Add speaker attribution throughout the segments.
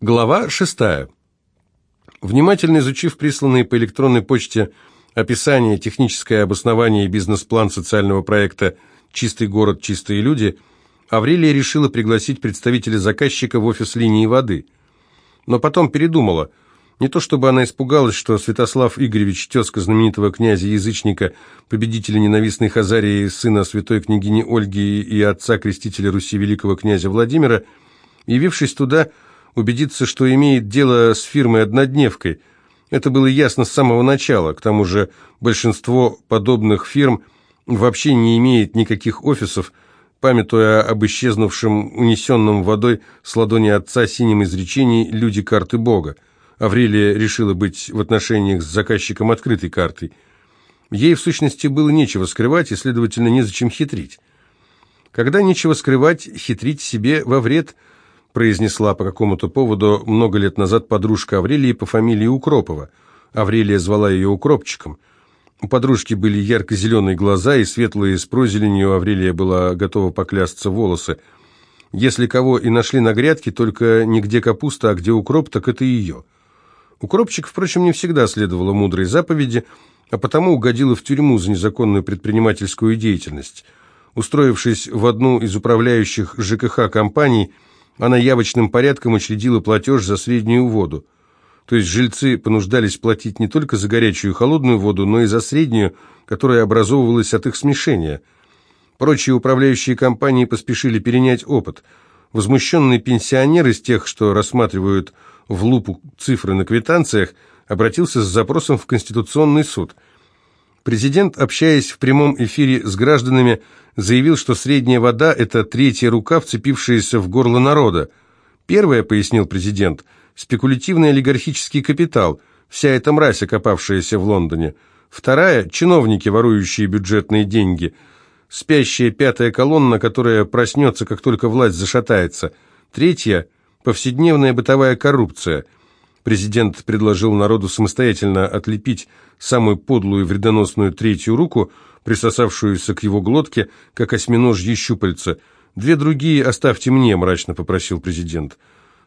Speaker 1: Глава 6. Внимательно изучив присланные по электронной почте описание, техническое обоснование и бизнес-план социального проекта «Чистый город, чистые люди», Аврелия решила пригласить представителя заказчика в офис линии воды. Но потом передумала. Не то чтобы она испугалась, что Святослав Игоревич, тезка знаменитого князя-язычника, победителя ненавистной Хазарии, сына святой княгини Ольги и отца крестителя Руси великого князя Владимира, явившись туда, убедиться, что имеет дело с фирмой-однодневкой. Это было ясно с самого начала, к тому же большинство подобных фирм вообще не имеет никаких офисов, памятуя об исчезнувшем, унесенном водой с ладони отца синем изречении «люди карты Бога». Аврелия решила быть в отношениях с заказчиком открытой картой. Ей, в сущности, было нечего скрывать и, следовательно, незачем хитрить. Когда нечего скрывать, хитрить себе во вред – произнесла по какому-то поводу много лет назад подружка Аврелии по фамилии Укропова. Аврелия звала ее Укропчиком. У подружки были ярко-зеленые глаза и светлые с прозеленью, Аврелия была готова поклясться волосы. Если кого и нашли на грядке, только не где капуста, а где укроп, так это ее. Укропчик, впрочем, не всегда следовала мудрой заповеди, а потому угодила в тюрьму за незаконную предпринимательскую деятельность. Устроившись в одну из управляющих ЖКХ компаний, она явочным порядком учредила платеж за среднюю воду. То есть жильцы понуждались платить не только за горячую и холодную воду, но и за среднюю, которая образовывалась от их смешения. Прочие управляющие компании поспешили перенять опыт. Возмущенный пенсионер из тех, что рассматривают в лупу цифры на квитанциях, обратился с запросом в Конституционный суд. Президент, общаясь в прямом эфире с гражданами, заявил, что средняя вода – это третья рука, вцепившаяся в горло народа. Первая, пояснил президент, спекулятивный олигархический капитал, вся эта мразь, окопавшаяся в Лондоне. Вторая – чиновники, ворующие бюджетные деньги. Спящая пятая колонна, которая проснется, как только власть зашатается. Третья – повседневная бытовая коррупция – Президент предложил народу самостоятельно отлепить самую подлую и вредоносную третью руку, присосавшуюся к его глотке, как осьминожье щупальца. «Две другие оставьте мне», – мрачно попросил президент.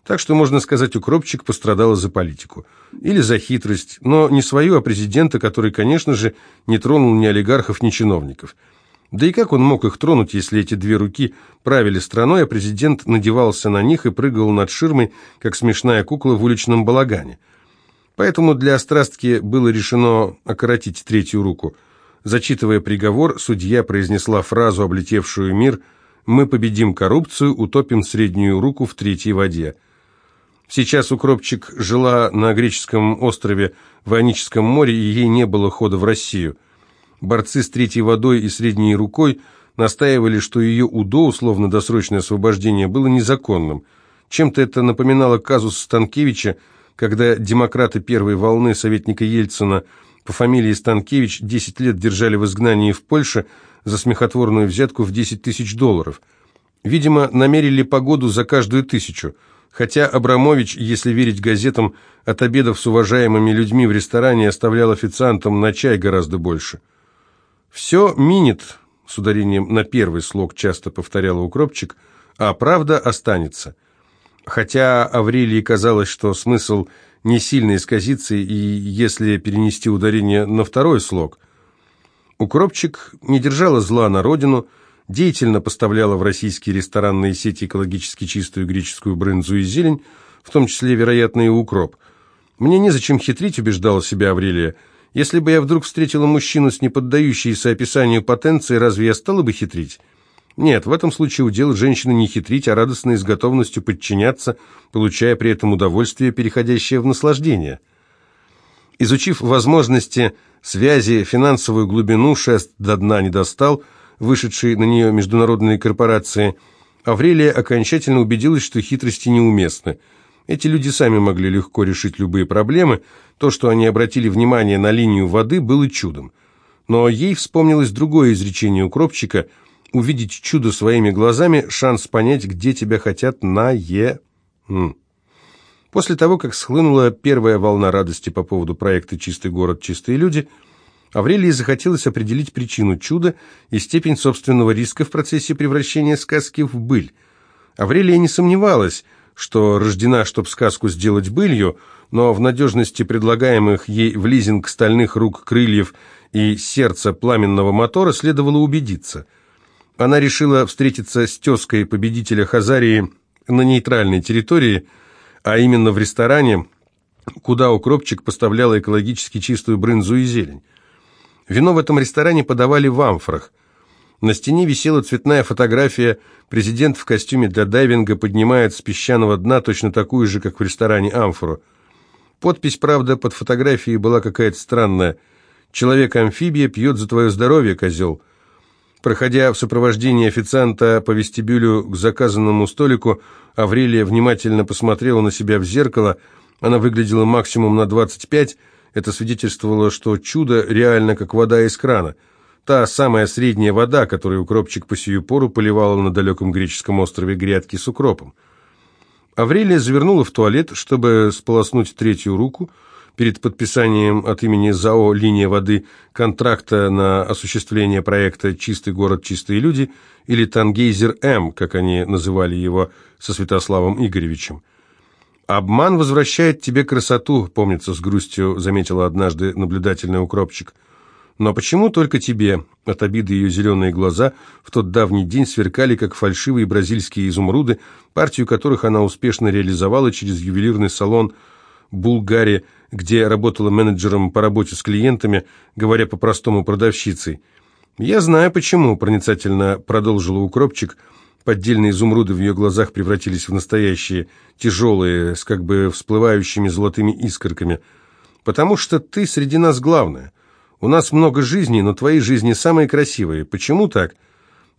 Speaker 1: Так что, можно сказать, укропчик пострадал за политику. Или за хитрость, но не свою, а президента, который, конечно же, не тронул ни олигархов, ни чиновников. Да и как он мог их тронуть, если эти две руки правили страной, а президент надевался на них и прыгал над ширмой, как смешная кукла в уличном балагане? Поэтому для острастки было решено окоротить третью руку. Зачитывая приговор, судья произнесла фразу, облетевшую мир «Мы победим коррупцию, утопим среднюю руку в третьей воде». Сейчас Укропчик жила на греческом острове в Ионическом море, и ей не было хода в Россию – Борцы с третьей водой и средней рукой настаивали, что ее УДО, условно-досрочное освобождение, было незаконным. Чем-то это напоминало казус Станкевича, когда демократы первой волны советника Ельцина по фамилии Станкевич 10 лет держали в изгнании в Польше за смехотворную взятку в 10 тысяч долларов. Видимо, намерили погоду за каждую тысячу, хотя Абрамович, если верить газетам, от обедов с уважаемыми людьми в ресторане оставлял официантам на чай гораздо больше. «Все минит», — с ударением на первый слог часто повторяла укропчик, «а правда останется». Хотя Аврелии казалось, что смысл не сильно исказится, и если перенести ударение на второй слог. Укропчик не держала зла на родину, деятельно поставляла в российские ресторанные сети экологически чистую греческую брынзу и зелень, в том числе, вероятно, и укроп. «Мне незачем хитрить», — убеждала себя Аврелия, — если бы я вдруг встретила мужчину с неподдающейся описанию потенцией, разве я стала бы хитрить? Нет, в этом случае удел женщины не хитрить, а радостно и с готовностью подчиняться, получая при этом удовольствие, переходящее в наслаждение. Изучив возможности связи, финансовую глубину, шест до дна не достал, вышедшие на нее международные корпорации, Аврелия окончательно убедилась, что хитрости неуместны – эти люди сами могли легко решить любые проблемы. То, что они обратили внимание на линию воды, было чудом. Но ей вспомнилось другое изречение укропчика «Увидеть чудо своими глазами – шанс понять, где тебя хотят на е...» После того, как схлынула первая волна радости по поводу проекта «Чистый город, чистые люди», Аврелии захотелось определить причину чуда и степень собственного риска в процессе превращения сказки в быль. Аврелия не сомневалась – что рождена, чтоб сказку сделать былью, но в надежности предлагаемых ей в лизинг стальных рук крыльев и сердца пламенного мотора следовало убедиться. Она решила встретиться с тезкой победителя Хазарии на нейтральной территории, а именно в ресторане, куда укропчик поставляла экологически чистую брынзу и зелень. Вино в этом ресторане подавали в амфорах. На стене висела цветная фотография. Президент в костюме для дайвинга поднимает с песчаного дна точно такую же, как в ресторане амфору. Подпись, правда, под фотографией была какая-то странная. «Человек-амфибия пьет за твое здоровье, козел». Проходя в сопровождении официанта по вестибюлю к заказанному столику, Аврелия внимательно посмотрела на себя в зеркало. Она выглядела максимум на 25. Это свидетельствовало, что чудо реально как вода из крана – Та самая средняя вода, которую укропчик по сию пору поливала на далеком греческом острове грядки с укропом. Аврелия завернула в туалет, чтобы сполоснуть третью руку. Перед подписанием от имени ЗАО «Линия воды» контракта на осуществление проекта «Чистый город, чистые люди» или «Тангейзер-М», как они называли его со Святославом Игоревичем. «Обман возвращает тебе красоту», — помнится с грустью, заметила однажды наблюдательный укропчик. Но почему только тебе? От обиды ее зеленые глаза в тот давний день сверкали, как фальшивые бразильские изумруды, партию которых она успешно реализовала через ювелирный салон «Булгари», где работала менеджером по работе с клиентами, говоря по-простому продавщицей. «Я знаю, почему», — проницательно продолжила укропчик. Поддельные изумруды в ее глазах превратились в настоящие, тяжелые, с как бы всплывающими золотыми искорками. «Потому что ты среди нас главная». У нас много жизней, но твои жизни самые красивые. Почему так?»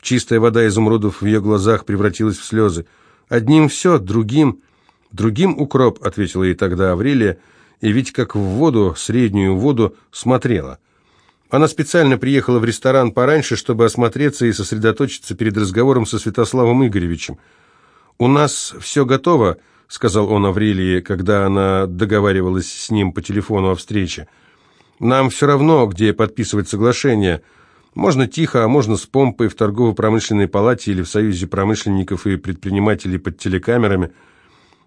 Speaker 1: Чистая вода изумрудов в ее глазах превратилась в слезы. «Одним все, другим...» «Другим укроп», — ответила ей тогда Аврелия, и ведь как в воду, среднюю воду, смотрела. Она специально приехала в ресторан пораньше, чтобы осмотреться и сосредоточиться перед разговором со Святославом Игоревичем. «У нас все готово», — сказал он Аврелии, когда она договаривалась с ним по телефону о встрече. Нам все равно, где подписывать соглашение. Можно тихо, а можно с помпой в торгово-промышленной палате или в союзе промышленников и предпринимателей под телекамерами.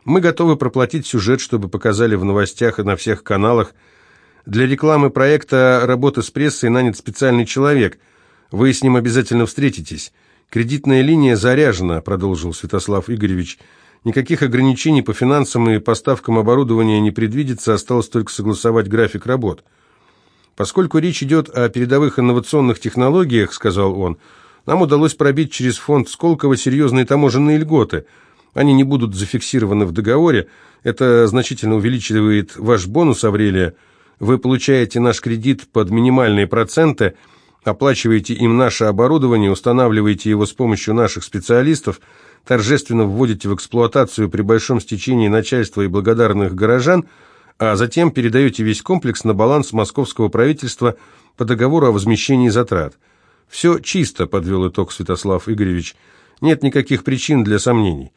Speaker 1: Мы готовы проплатить сюжет, чтобы показали в новостях и на всех каналах. Для рекламы проекта «Работа с прессой» нанят специальный человек. Вы с ним обязательно встретитесь. Кредитная линия заряжена, продолжил Святослав Игоревич. Никаких ограничений по финансам и поставкам оборудования не предвидится, осталось только согласовать график работ. Поскольку речь идет о передовых инновационных технологиях, сказал он, нам удалось пробить через фонд Сколково серьезные таможенные льготы. Они не будут зафиксированы в договоре. Это значительно увеличивает ваш бонус, Аврелия. Вы получаете наш кредит под минимальные проценты, оплачиваете им наше оборудование, устанавливаете его с помощью наших специалистов, торжественно вводите в эксплуатацию при большом стечении начальства и благодарных горожан – а затем передаете весь комплекс на баланс московского правительства по договору о возмещении затрат. «Все чисто», — подвел итог Святослав Игоревич. «Нет никаких причин для сомнений.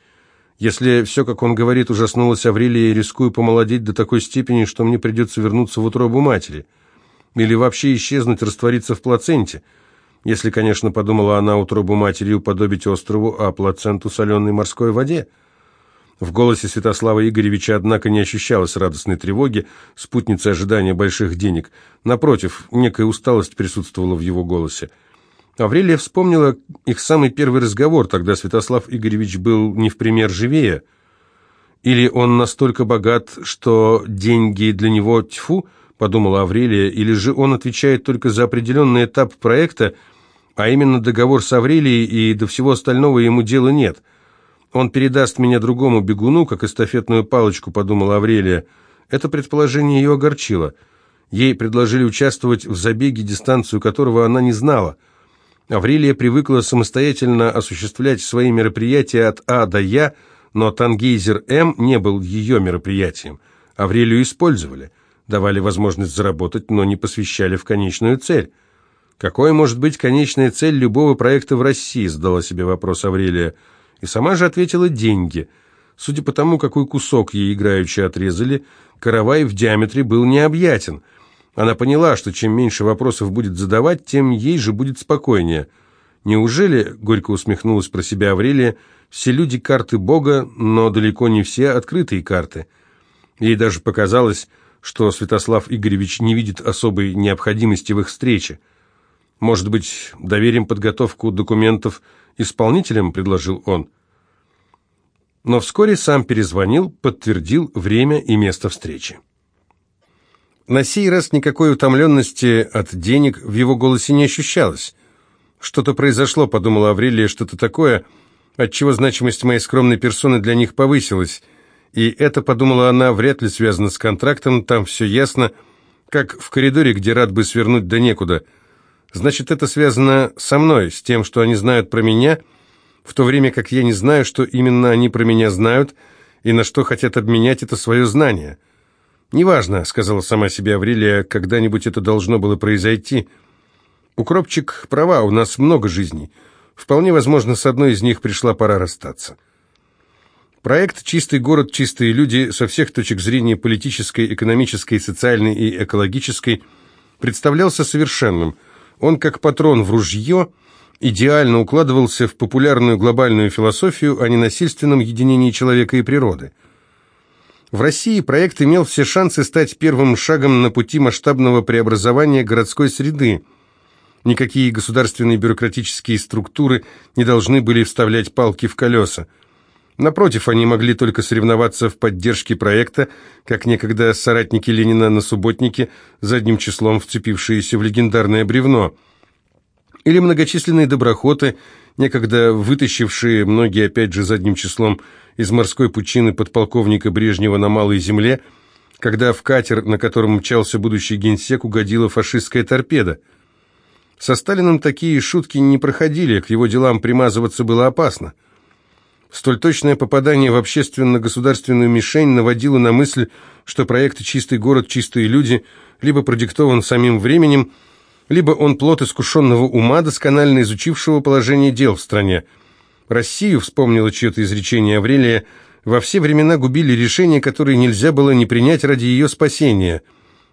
Speaker 1: Если все, как он говорит, ужаснулось Аврелия, рискую помолодеть до такой степени, что мне придется вернуться в утробу матери. Или вообще исчезнуть, раствориться в плаценте. Если, конечно, подумала она утробу матери уподобить острову, а плаценту соленой морской воде». В голосе Святослава Игоревича, однако, не ощущалось радостной тревоги, спутницы ожидания больших денег. Напротив, некая усталость присутствовала в его голосе. Аврелия вспомнила их самый первый разговор, тогда Святослав Игоревич был не в пример живее. Или он настолько богат, что деньги для него тьфу, подумала Аврелия, или же он отвечает только за определенный этап проекта, а именно договор с Аврелией, и до всего остального ему дела нет – он передаст меня другому бегуну, как эстафетную палочку, подумала Аврелия. Это предположение ее огорчило. Ей предложили участвовать в забеге, дистанцию которого она не знала. Аврелия привыкла самостоятельно осуществлять свои мероприятия от А до Я, но Тангейзер М не был ее мероприятием. Аврелию использовали, давали возможность заработать, но не посвящали в конечную цель. «Какой может быть конечная цель любого проекта в России?» – задала себе вопрос Аврелия – и сама же ответила «деньги». Судя по тому, какой кусок ей играючи отрезали, каравай в диаметре был необъятен. Она поняла, что чем меньше вопросов будет задавать, тем ей же будет спокойнее. Неужели, горько усмехнулась про себя Аврелия, все люди карты Бога, но далеко не все открытые карты. Ей даже показалось, что Святослав Игоревич не видит особой необходимости в их встрече. «Может быть, доверим подготовку документов исполнителям?» – предложил он. Но вскоре сам перезвонил, подтвердил время и место встречи. На сей раз никакой утомленности от денег в его голосе не ощущалось. «Что-то произошло», — подумала Аврелия, — «что-то такое, отчего значимость моей скромной персоны для них повысилась». И это, подумала она, вряд ли связано с контрактом, там все ясно, как в коридоре, где рад бы свернуть да некуда. Значит, это связано со мной, с тем, что они знают про меня, в то время как я не знаю, что именно они про меня знают и на что хотят обменять это свое знание». «Неважно», — сказала сама себе Аврелия, — «когда-нибудь это должно было произойти». «Укропчик права, у нас много жизней. Вполне возможно, с одной из них пришла пора расстаться». Проект «Чистый город, чистые люди» со всех точек зрения политической, экономической, социальной и экологической представлялся совершенным. Он, как патрон в ружье, идеально укладывался в популярную глобальную философию о ненасильственном единении человека и природы – в России проект имел все шансы стать первым шагом на пути масштабного преобразования городской среды. Никакие государственные бюрократические структуры не должны были вставлять палки в колеса. Напротив, они могли только соревноваться в поддержке проекта, как некогда соратники Ленина на субботнике, задним числом вцепившиеся в легендарное бревно. Или многочисленные доброхоты, некогда вытащившие, многие опять же задним числом, из морской пучины подполковника Брежнева на Малой Земле, когда в катер, на котором мчался будущий генсек, угодила фашистская торпеда. Со Сталиным такие шутки не проходили, к его делам примазываться было опасно. Столь точное попадание в общественно-государственную мишень наводило на мысль, что проект «Чистый город, чистые люди» либо продиктован самим временем, либо он плод искушенного ума, досконально изучившего положение дел в стране – Россию, вспомнила чье-то изречение Аврелия, во все времена губили решения, которые нельзя было не принять ради ее спасения.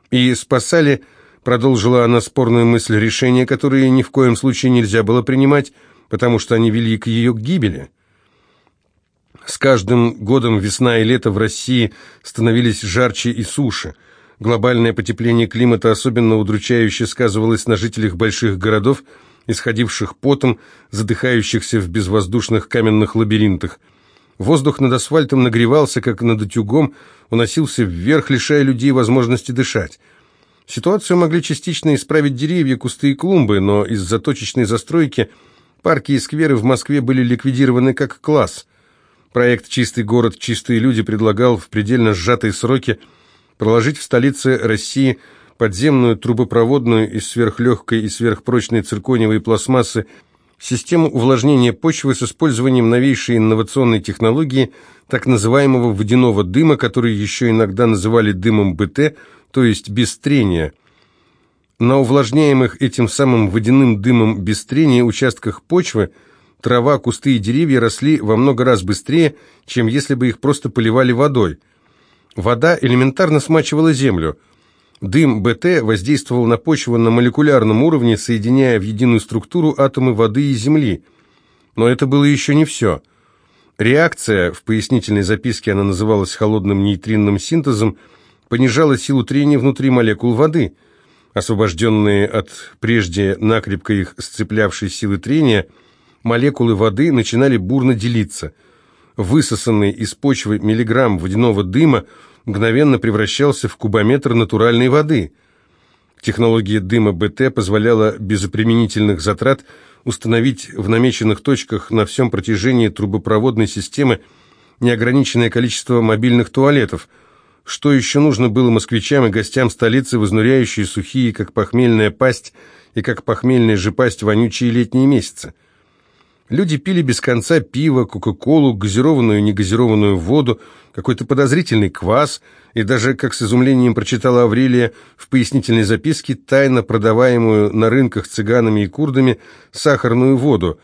Speaker 1: И спасали, продолжила она спорную мысль, решения, которые ни в коем случае нельзя было принимать, потому что они вели к ее гибели. С каждым годом весна и лето в России становились жарче и суше. Глобальное потепление климата особенно удручающе сказывалось на жителях больших городов, исходивших потом, задыхающихся в безвоздушных каменных лабиринтах. Воздух над асфальтом нагревался, как над утюгом, уносился вверх, лишая людей возможности дышать. Ситуацию могли частично исправить деревья, кусты и клумбы, но из-за точечной застройки парки и скверы в Москве были ликвидированы как класс. Проект «Чистый город, чистые люди» предлагал в предельно сжатые сроки проложить в столице России – подземную трубопроводную из сверхлегкой и сверхпрочной циркониевой пластмассы, систему увлажнения почвы с использованием новейшей инновационной технологии, так называемого водяного дыма, который еще иногда называли дымом БТ, то есть без трения. На увлажняемых этим самым водяным дымом без трения участках почвы трава, кусты и деревья росли во много раз быстрее, чем если бы их просто поливали водой. Вода элементарно смачивала землю – Дым БТ воздействовал на почву на молекулярном уровне, соединяя в единую структуру атомы воды и земли. Но это было еще не все. Реакция, в пояснительной записке она называлась холодным нейтринным синтезом, понижала силу трения внутри молекул воды. Освобожденные от прежде накрепко их сцеплявшей силы трения, молекулы воды начинали бурно делиться. Высосанный из почвы миллиграмм водяного дыма – мгновенно превращался в кубометр натуральной воды. Технология дыма БТ позволяла без применительных затрат установить в намеченных точках на всем протяжении трубопроводной системы неограниченное количество мобильных туалетов. Что еще нужно было москвичам и гостям столицы, вознуряющие сухие, как похмельная пасть, и как похмельная же пасть вонючие летние месяцы? Люди пили без конца пиво, кока-колу, газированную и негазированную воду, какой-то подозрительный квас, и даже, как с изумлением прочитала Аврелия в пояснительной записке, тайно продаваемую на рынках цыганами и курдами сахарную воду,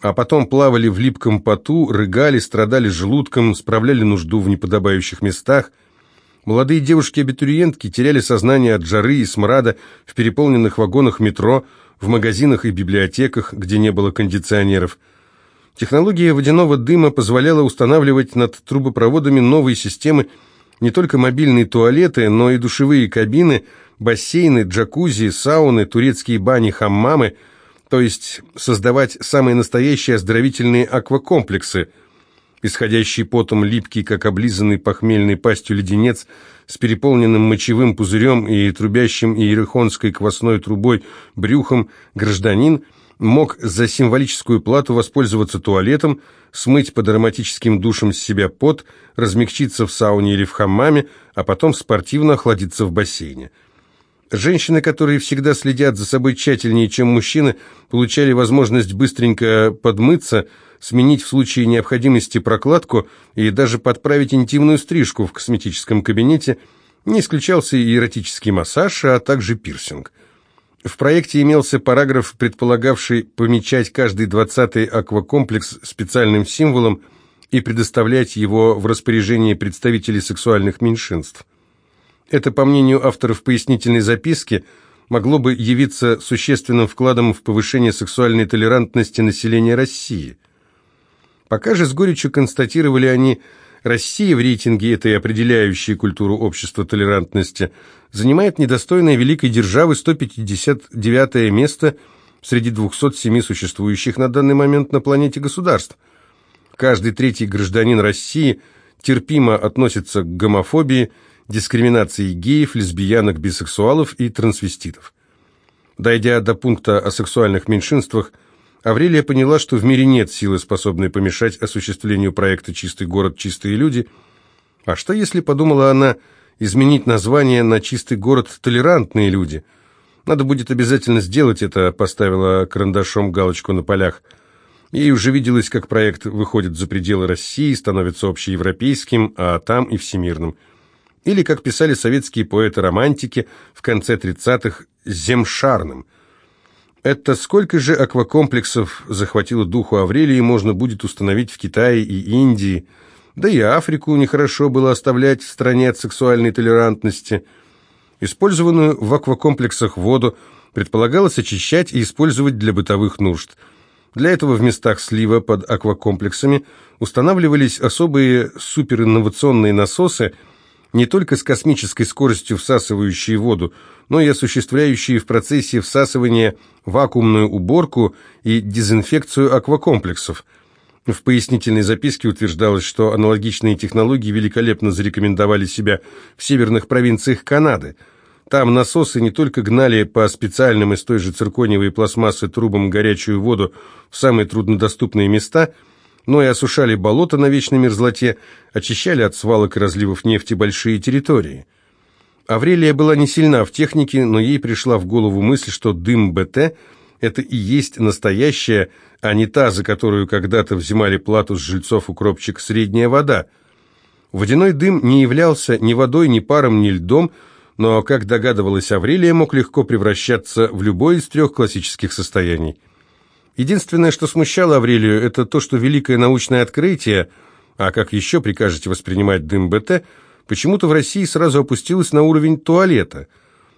Speaker 1: а потом плавали в липком поту, рыгали, страдали желудком, справляли нужду в неподобающих местах. Молодые девушки-абитуриентки теряли сознание от жары и смрада в переполненных вагонах метро, в магазинах и библиотеках, где не было кондиционеров. Технология водяного дыма позволяла устанавливать над трубопроводами новые системы не только мобильные туалеты, но и душевые кабины, бассейны, джакузи, сауны, турецкие бани, хаммамы, то есть создавать самые настоящие оздоровительные аквакомплексы, исходящий потом липкий, как облизанный похмельной пастью леденец, с переполненным мочевым пузырем и трубящим иерихонской квасной трубой брюхом, гражданин мог за символическую плату воспользоваться туалетом, смыть под ароматическим душем с себя пот, размягчиться в сауне или в хаммаме, а потом спортивно охладиться в бассейне. Женщины, которые всегда следят за собой тщательнее, чем мужчины, получали возможность быстренько подмыться, сменить в случае необходимости прокладку и даже подправить интимную стрижку в косметическом кабинете. Не исключался и эротический массаж, а также пирсинг. В проекте имелся параграф, предполагавший помечать каждый двадцатый аквакомплекс специальным символом и предоставлять его в распоряжение представителей сексуальных меньшинств. Это, по мнению авторов пояснительной записки, могло бы явиться существенным вкладом в повышение сексуальной толерантности населения России. Пока же с горечью констатировали они, Россия в рейтинге этой определяющей культуру общества толерантности занимает недостойное великой державы 159 место среди 207 существующих на данный момент на планете государств. Каждый третий гражданин России терпимо относится к гомофобии, дискриминации геев, лесбиянок, бисексуалов и трансвеститов. Дойдя до пункта о сексуальных меньшинствах, Аврелия поняла, что в мире нет силы, способной помешать осуществлению проекта «Чистый город, чистые люди». А что, если, подумала она, изменить название на «Чистый город, толерантные люди»? Надо будет обязательно сделать это, поставила карандашом галочку на полях. Ей уже виделось, как проект выходит за пределы России, становится общеевропейским, а там и всемирным. Или, как писали советские поэты-романтики в конце 30-х, земшарным – это сколько же аквакомплексов захватило духу Аврелии можно будет установить в Китае и Индии, да и Африку нехорошо было оставлять в стране от сексуальной толерантности. Использованную в аквакомплексах воду предполагалось очищать и использовать для бытовых нужд. Для этого в местах слива под аквакомплексами устанавливались особые суперинновационные насосы – не только с космической скоростью всасывающие воду, но и осуществляющие в процессе всасывания вакуумную уборку и дезинфекцию аквакомплексов. В пояснительной записке утверждалось, что аналогичные технологии великолепно зарекомендовали себя в северных провинциях Канады. Там насосы не только гнали по специальным из той же циркониевой пластмассы трубам горячую воду в самые труднодоступные места – но и осушали болото на вечной мерзлоте, очищали от свалок и разливов нефти большие территории. Аврелия была не сильна в технике, но ей пришла в голову мысль, что дым БТ – это и есть настоящая, а не та, за которую когда-то взимали плату с жильцов укропчик средняя вода. Водяной дым не являлся ни водой, ни паром, ни льдом, но, как догадывалась Аврелия, мог легко превращаться в любое из трех классических состояний – Единственное, что смущало Аврелию, это то, что великое научное открытие, а как еще прикажете воспринимать дым БТ, почему-то в России сразу опустилось на уровень туалета.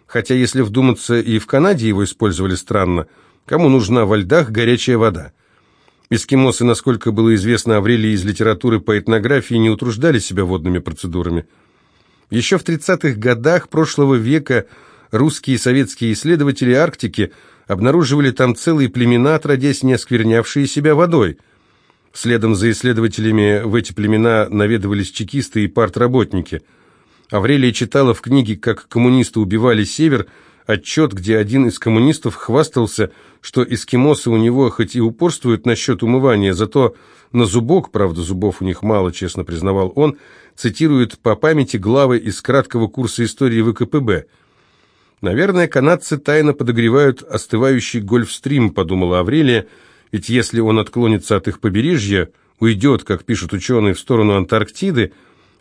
Speaker 1: Хотя, если вдуматься, и в Канаде его использовали странно, кому нужна во льдах горячая вода? Эскимосы, насколько было известно Аврелии из литературы по этнографии, не утруждали себя водными процедурами. Еще в 30-х годах прошлого века русские и советские исследователи Арктики – обнаруживали там целые племена, отродясь не осквернявшие себя водой. Следом за исследователями в эти племена наведывались чекисты и партработники. Аврелия читала в книге «Как коммунисты убивали Север» отчет, где один из коммунистов хвастался, что эскимосы у него хоть и упорствуют насчет умывания, зато на зубок, правда зубов у них мало, честно признавал он, цитируют по памяти главы из краткого курса истории ВКПБ – Наверное, канадцы тайно подогревают остывающий гольфстрим, подумала Аврелия, ведь если он отклонится от их побережья, уйдет, как пишут ученые, в сторону Антарктиды,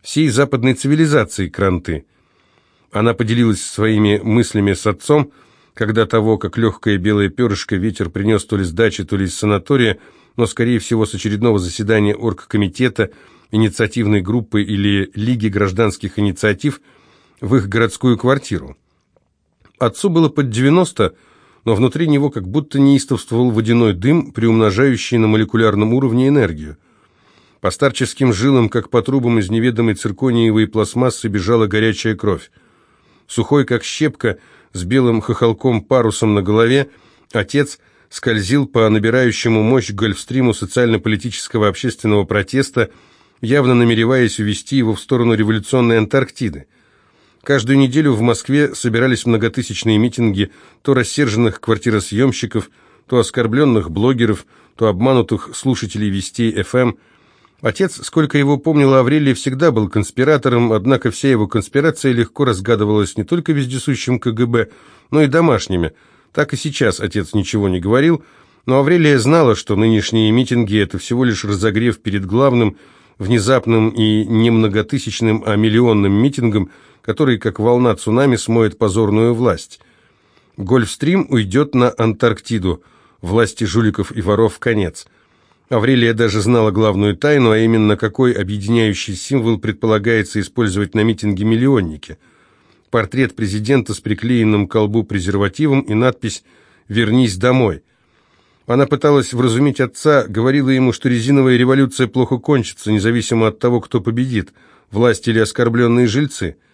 Speaker 1: всей западной цивилизации кранты. Она поделилась своими мыслями с отцом, когда того, как легкое белое перышко ветер принес то ли с дачи, то ли из санатория, но, скорее всего, с очередного заседания оргкомитета, инициативной группы или Лиги гражданских инициатив в их городскую квартиру. Отцу было под 90, но внутри него как будто неистовствовал водяной дым, приумножающий на молекулярном уровне энергию. По старческим жилам, как по трубам из неведомой циркониевой пластмассы, бежала горячая кровь. Сухой, как щепка, с белым хохолком парусом на голове, отец скользил по набирающему мощь гольфстриму социально-политического общественного протеста, явно намереваясь увести его в сторону революционной Антарктиды. Каждую неделю в Москве собирались многотысячные митинги то рассерженных квартиросъемщиков, то оскорбленных блогеров, то обманутых слушателей Вестей ФМ. Отец, сколько его помнила Аврелий, всегда был конспиратором, однако вся его конспирация легко разгадывалась не только вездесущим КГБ, но и домашними. Так и сейчас отец ничего не говорил, но Аврелия знала, что нынешние митинги – это всего лишь разогрев перед главным, внезапным и не многотысячным, а миллионным митингом – который, как волна цунами, смоет позорную власть. Гольфстрим уйдет на Антарктиду, власти жуликов и воров конец. Аврелия даже знала главную тайну, а именно, какой объединяющий символ предполагается использовать на митинге миллионники. Портрет президента с приклеенным к колбу презервативом и надпись «Вернись домой». Она пыталась вразумить отца, говорила ему, что резиновая революция плохо кончится, независимо от того, кто победит, власть или оскорбленные жильцы –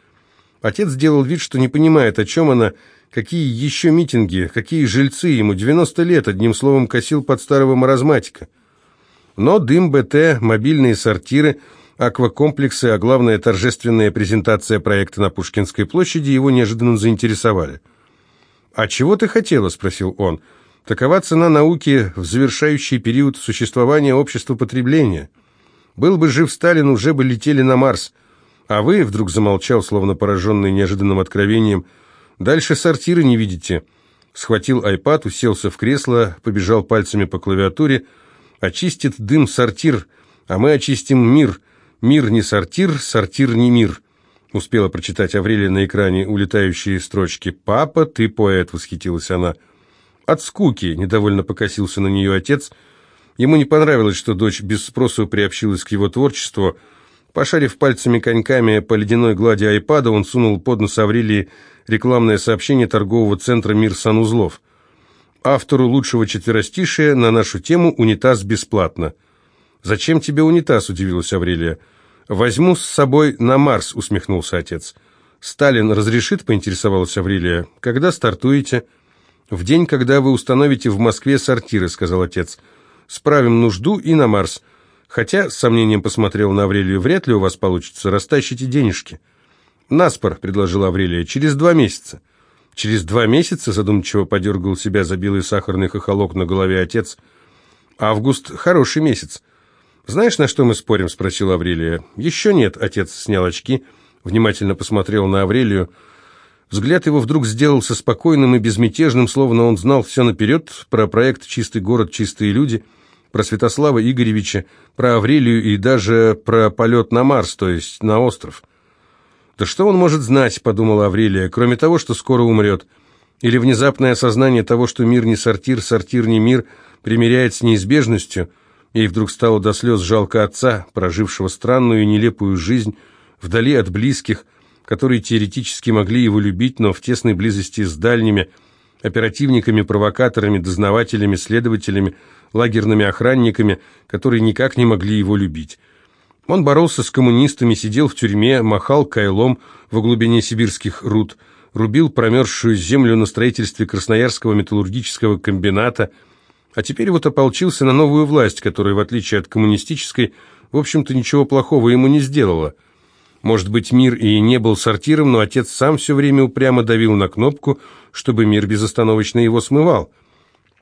Speaker 1: Отец сделал вид, что не понимает, о чем она, какие еще митинги, какие жильцы, ему 90 лет, одним словом, косил под старого маразматика. Но дым БТ, мобильные сортиры, аквакомплексы, а главное, торжественная презентация проекта на Пушкинской площади его неожиданно заинтересовали. «А чего ты хотела?» – спросил он. «Такова цена науки в завершающий период существования общества потребления. Был бы жив Сталин, уже бы летели на Марс». А вы, вдруг замолчал, словно пораженный неожиданным откровением, дальше сортиры не видите. Схватил айпад, уселся в кресло, побежал пальцами по клавиатуре. Очистит дым сортир, а мы очистим мир. Мир не сортир, сортир не мир. Успела прочитать Аврелия на экране улетающие строчки. «Папа, ты поэт», — восхитилась она. От скуки недовольно покосился на нее отец. Ему не понравилось, что дочь без спросу приобщилась к его творчеству — Пошарив пальцами коньками по ледяной глади айпада, он сунул под нос Аврелии рекламное сообщение торгового центра «Мир санузлов». Автору лучшего четверостишия на нашу тему «Унитаз бесплатно». «Зачем тебе унитаз?» – удивилась Аврелия. «Возьму с собой на Марс», – усмехнулся отец. «Сталин разрешит?» – поинтересовалась Аврелия. «Когда стартуете?» «В день, когда вы установите в Москве сортиры», – сказал отец. «Справим нужду и на Марс». Хотя, с сомнением посмотрел на Аврелию, вряд ли у вас получится, растащите денежки. Наспор, предложила Аврелия, через два месяца. Через два месяца, задумчиво подергал себя за белый сахарный хохолок на голове отец. Август – хороший месяц. «Знаешь, на что мы спорим?» – спросила Аврелия. «Еще нет», – отец снял очки, внимательно посмотрел на Аврелию. Взгляд его вдруг сделался спокойным и безмятежным, словно он знал все наперед про проект «Чистый город, чистые люди», про Святослава Игоревича, про Аврелию и даже про полет на Марс, то есть на остров. «Да что он может знать?» – подумала Аврелия, кроме того, что скоро умрет. Или внезапное осознание того, что мир не сортир, сортир не мир, примиряет с неизбежностью. Ей вдруг стало до слез жалко отца, прожившего странную и нелепую жизнь, вдали от близких, которые теоретически могли его любить, но в тесной близости с дальними, оперативниками, провокаторами, дознавателями, следователями, лагерными охранниками, которые никак не могли его любить. Он боролся с коммунистами, сидел в тюрьме, махал кайлом в глубине сибирских руд, рубил промерзшую землю на строительстве Красноярского металлургического комбината, а теперь вот ополчился на новую власть, которая, в отличие от коммунистической, в общем-то ничего плохого ему не сделала. Может быть, мир и не был сортиром, но отец сам все время упрямо давил на кнопку, чтобы мир безостановочно его смывал –